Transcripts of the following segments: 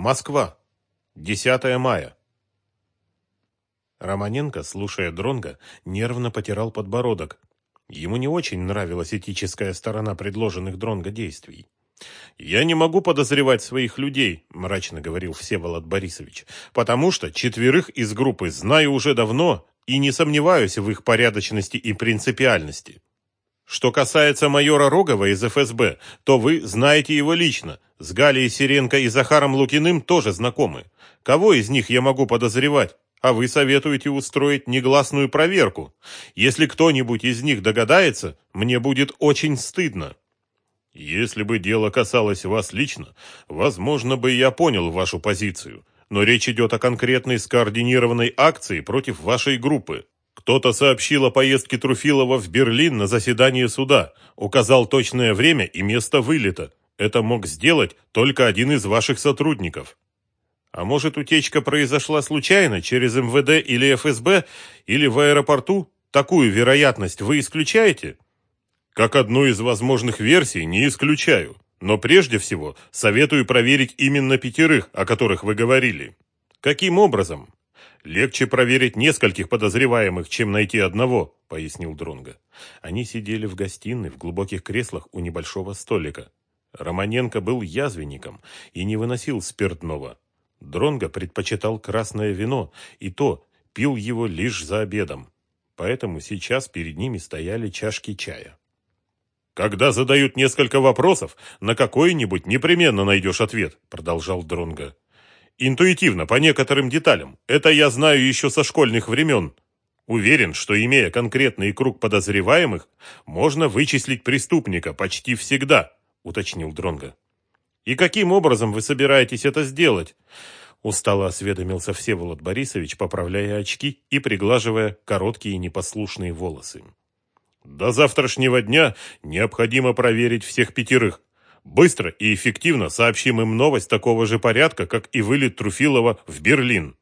Москва. 10 мая. Романенко, слушая Дронга, нервно потирал подбородок. Ему не очень нравилась этическая сторона предложенных Дронга действий. «Я не могу подозревать своих людей», – мрачно говорил Всеволод Борисович, «потому что четверых из группы знаю уже давно и не сомневаюсь в их порядочности и принципиальности. Что касается майора Рогова из ФСБ, то вы знаете его лично. С Галией Сиренко и Захаром Лукиным тоже знакомы. Кого из них я могу подозревать? А вы советуете устроить негласную проверку. Если кто-нибудь из них догадается, мне будет очень стыдно. Если бы дело касалось вас лично, возможно бы я понял вашу позицию. Но речь идет о конкретной скоординированной акции против вашей группы. Кто-то сообщил о поездке Труфилова в Берлин на заседание суда, указал точное время и место вылета. Это мог сделать только один из ваших сотрудников. А может, утечка произошла случайно через МВД или ФСБ, или в аэропорту? Такую вероятность вы исключаете? Как одну из возможных версий не исключаю. Но прежде всего советую проверить именно пятерых, о которых вы говорили. Каким образом? Легче проверить нескольких подозреваемых, чем найти одного, пояснил Дронга. Они сидели в гостиной в глубоких креслах у небольшого столика. Романенко был язвенником и не выносил спиртного. Дронга предпочитал красное вино, и то пил его лишь за обедом. Поэтому сейчас перед ними стояли чашки чая. Когда задают несколько вопросов, на какой-нибудь непременно найдешь ответ, продолжал Дронга. Интуитивно, по некоторым деталям. Это я знаю еще со школьных времен. Уверен, что имея конкретный круг подозреваемых, можно вычислить преступника почти всегда, уточнил Дронга. И каким образом вы собираетесь это сделать? Устало осведомился Всеволод Борисович, поправляя очки и приглаживая короткие непослушные волосы. До завтрашнего дня необходимо проверить всех пятерых. Быстро и эффективно сообщим им новость такого же порядка, как и вылет Труфилова в Берлин.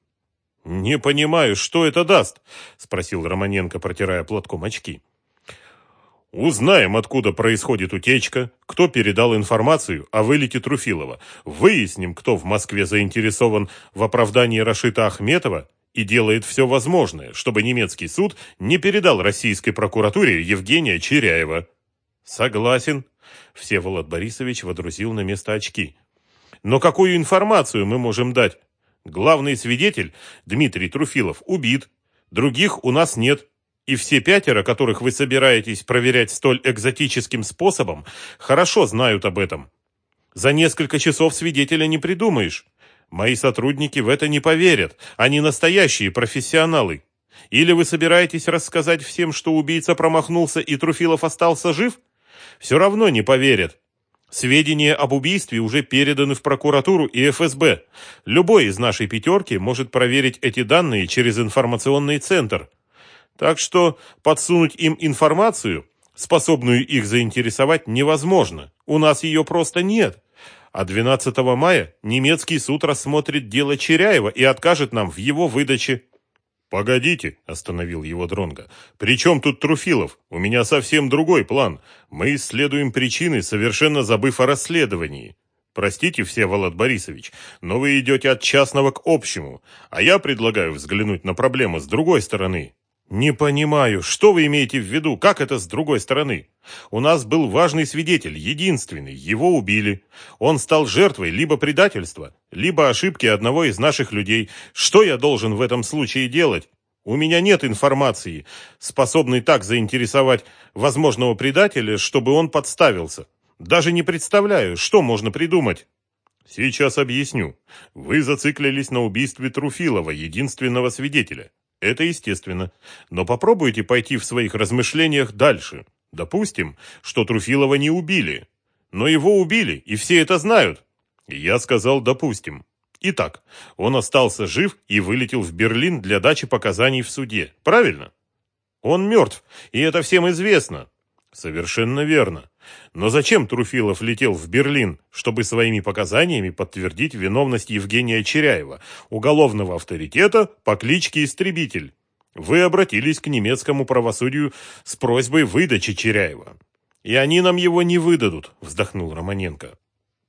«Не понимаю, что это даст?» – спросил Романенко, протирая платком очки. Узнаем, откуда происходит утечка, кто передал информацию о вылете Труфилова. Выясним, кто в Москве заинтересован в оправдании Рашита Ахметова и делает все возможное, чтобы немецкий суд не передал российской прокуратуре Евгения Черяева. Согласен. Всеволод Борисович водрузил на место очки. Но какую информацию мы можем дать? Главный свидетель, Дмитрий Труфилов, убит. Других у нас нет. И все пятеро, которых вы собираетесь проверять столь экзотическим способом, хорошо знают об этом. За несколько часов свидетеля не придумаешь. Мои сотрудники в это не поверят. Они настоящие профессионалы. Или вы собираетесь рассказать всем, что убийца промахнулся и Труфилов остался жив? Все равно не поверят. Сведения об убийстве уже переданы в прокуратуру и ФСБ. Любой из нашей пятерки может проверить эти данные через информационный центр. Так что подсунуть им информацию, способную их заинтересовать, невозможно. У нас ее просто нет. А 12 мая немецкий суд рассмотрит дело Черяева и откажет нам в его выдаче. «Погодите», – остановил его Дронга. «При чем тут Труфилов? У меня совсем другой план. Мы исследуем причины, совершенно забыв о расследовании. Простите, Всеволод Борисович, но вы идете от частного к общему, а я предлагаю взглянуть на проблему с другой стороны. «Не понимаю, что вы имеете в виду? Как это с другой стороны? У нас был важный свидетель, единственный, его убили. Он стал жертвой либо предательства, либо ошибки одного из наших людей. Что я должен в этом случае делать? У меня нет информации, способной так заинтересовать возможного предателя, чтобы он подставился. Даже не представляю, что можно придумать». «Сейчас объясню. Вы зациклились на убийстве Труфилова, единственного свидетеля. Это естественно. Но попробуйте пойти в своих размышлениях дальше. Допустим, что Труфилова не убили. Но его убили, и все это знают. Я сказал «допустим». Итак, он остался жив и вылетел в Берлин для дачи показаний в суде. Правильно? Он мертв, и это всем известно. Совершенно верно. Но зачем Труфилов летел в Берлин, чтобы своими показаниями подтвердить виновность Евгения Черяева, уголовного авторитета по кличке Истребитель? Вы обратились к немецкому правосудию с просьбой выдачи Черяева. И они нам его не выдадут, вздохнул Романенко.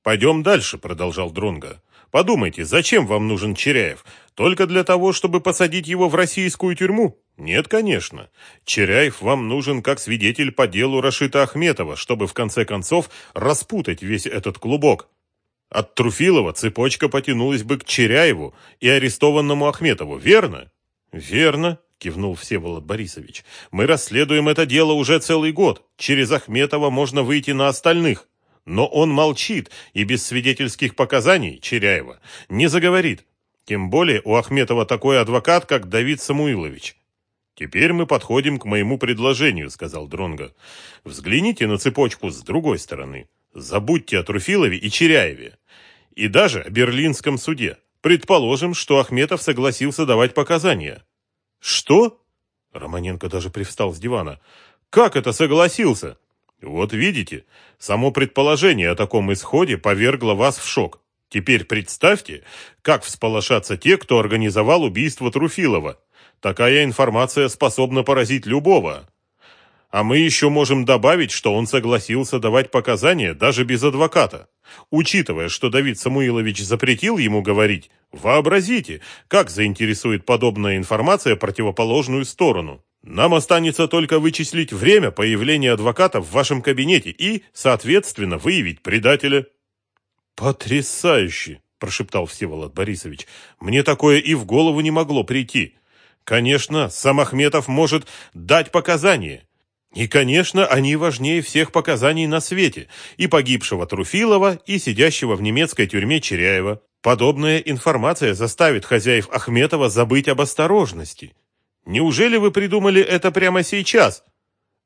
Пойдем дальше, продолжал Дронга. Подумайте, зачем вам нужен Черяев? Только для того, чтобы посадить его в российскую тюрьму? Нет, конечно. Черяев вам нужен как свидетель по делу Рашита Ахметова, чтобы в конце концов распутать весь этот клубок. От Труфилова цепочка потянулась бы к Черяеву и арестованному Ахметову, верно? Верно, кивнул Всеволод Борисович. Мы расследуем это дело уже целый год. Через Ахметова можно выйти на остальных. Но он молчит и без свидетельских показаний Черяева не заговорит. Тем более у Ахметова такой адвокат, как Давид Самуилович. Теперь мы подходим к моему предложению, сказал Дронга. Взгляните на цепочку с другой стороны. Забудьте о Труфилове и Черяеве. И даже о Берлинском суде. Предположим, что Ахметов согласился давать показания. Что? Романенко даже привстал с дивана. Как это согласился? Вот видите, само предположение о таком исходе повергло вас в шок. Теперь представьте, как всполошатся те, кто организовал убийство Труфилова. Такая информация способна поразить любого. А мы еще можем добавить, что он согласился давать показания даже без адвоката. Учитывая, что Давид Самуилович запретил ему говорить, вообразите, как заинтересует подобная информация противоположную сторону. Нам останется только вычислить время появления адвоката в вашем кабинете и, соответственно, выявить предателя. Потрясающе, прошептал Всеволод Борисович. Мне такое и в голову не могло прийти. Конечно, сам Ахметов может дать показания. И, конечно, они важнее всех показаний на свете, и погибшего Труфилова, и сидящего в немецкой тюрьме Черяева. Подобная информация заставит хозяев Ахметова забыть об осторожности. Неужели вы придумали это прямо сейчас?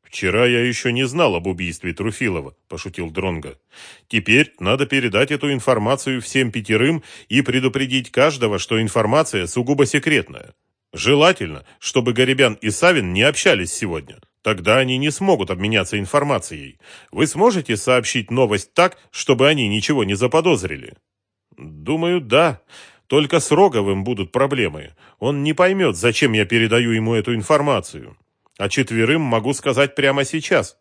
Вчера я еще не знал об убийстве Труфилова, пошутил Дронга. Теперь надо передать эту информацию всем пятерым и предупредить каждого, что информация сугубо секретная. Желательно, чтобы Горебян и Савин не общались сегодня. Тогда они не смогут обменяться информацией. Вы сможете сообщить новость так, чтобы они ничего не заподозрили? Думаю, да. Только с Роговым будут проблемы. Он не поймет, зачем я передаю ему эту информацию. А четверым могу сказать прямо сейчас.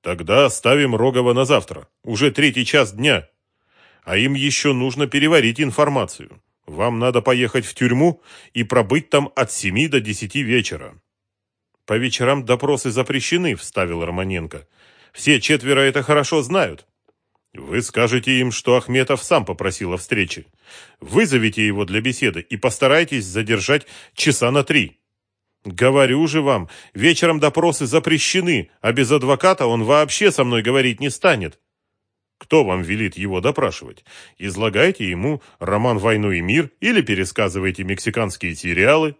Тогда оставим Рогова на завтра. Уже третий час дня. А им еще нужно переварить информацию. Вам надо поехать в тюрьму и пробыть там от семи до десяти вечера. По вечерам допросы запрещены, вставил Романенко. Все четверо это хорошо знают. Вы скажете им, что Ахметов сам попросил о встрече. Вызовите его для беседы и постарайтесь задержать часа на три. Говорю же вам, вечером допросы запрещены, а без адвоката он вообще со мной говорить не станет. Кто вам велит его допрашивать? Излагайте ему роман «Войну и мир» или пересказывайте мексиканские сериалы.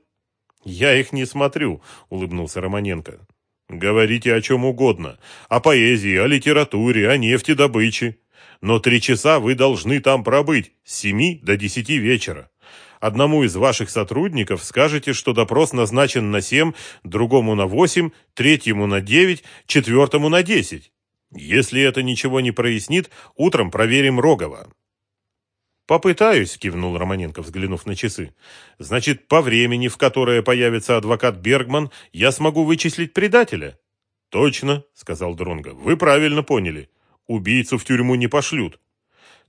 «Я их не смотрю», — улыбнулся Романенко. «Говорите о чем угодно. О поэзии, о литературе, о нефтедобыче. Но три часа вы должны там пробыть, с семи до десяти вечера. Одному из ваших сотрудников скажете, что допрос назначен на семь, другому на восемь, третьему на девять, четвертому на десять. Если это ничего не прояснит, утром проверим Рогова. «Попытаюсь», — кивнул Романенко, взглянув на часы. «Значит, по времени, в которое появится адвокат Бергман, я смогу вычислить предателя?» «Точно», — сказал Дронго. «Вы правильно поняли. Убийцу в тюрьму не пошлют.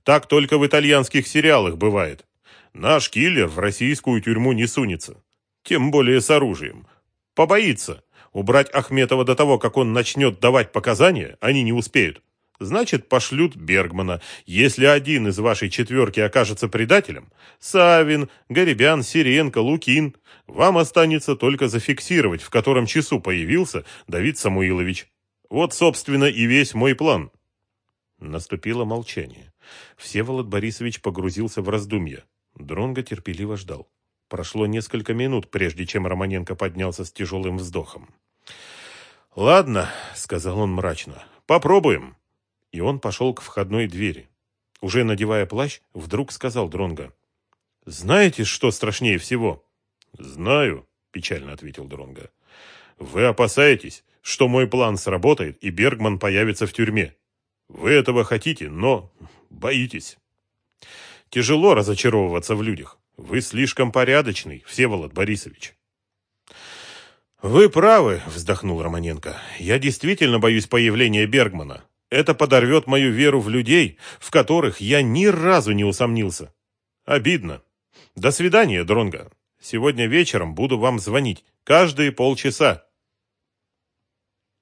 Так только в итальянских сериалах бывает. Наш киллер в российскую тюрьму не сунется. Тем более с оружием. Побоится. Убрать Ахметова до того, как он начнет давать показания, они не успеют значит пошлют Бергмана. Если один из вашей четверки окажется предателем, Савин, Горебян, Сиренко, Лукин, вам останется только зафиксировать, в котором часу появился Давид Самуилович. Вот, собственно, и весь мой план. Наступило молчание. Всеволод Борисович погрузился в раздумья. Дронго терпеливо ждал. Прошло несколько минут, прежде чем Романенко поднялся с тяжелым вздохом. «Ладно», — сказал он мрачно, — «попробуем» и он пошел к входной двери. Уже надевая плащ, вдруг сказал Дронго. «Знаете, что страшнее всего?» «Знаю», — печально ответил Дронго. «Вы опасаетесь, что мой план сработает, и Бергман появится в тюрьме. Вы этого хотите, но боитесь. Тяжело разочаровываться в людях. Вы слишком порядочный, Всеволод Борисович». «Вы правы», — вздохнул Романенко. «Я действительно боюсь появления Бергмана. Это подорвет мою веру в людей, в которых я ни разу не усомнился. Обидно. До свидания, Дронга. Сегодня вечером буду вам звонить. Каждые полчаса.